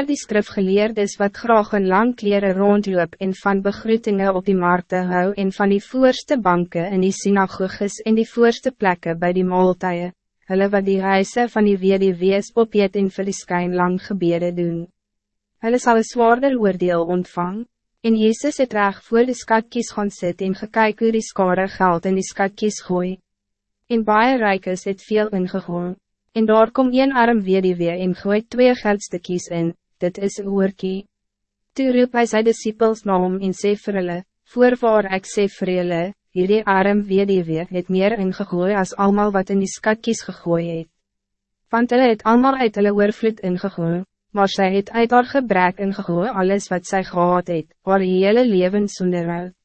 daar die skrifgeleerdes wat graag een lang kleren rondloop en van begroetingen op die markte hou en van die voorste banken in die synagoges en die voorste plekken bij die maaltuie, hulle wat die reise van die wees opjeet en vir die skyn lang gebede doen. Hulle sal een zwaarder oordeel ontvang, en Jezus het reg voor die skatkies gaan sit en gekyk hoe die skare geld in die skatkies gooi. En baie rijkes het veel ingegooi. En daar kom een arm weer en gooit twee geldstukkies in, dit is een oorkie. Toe roep hy sy disciples na hom en sê vir hulle, voorwaar ek sê vir julle, hierdie arm weer het meer ingegooi als allemaal wat in die skatkies gegooi het. Want hulle het allemaal uit hulle oorvloed ingegooi, maar sy het uit haar gebrek ingegooi alles wat zij gehad het, haar hele leven sonder uit.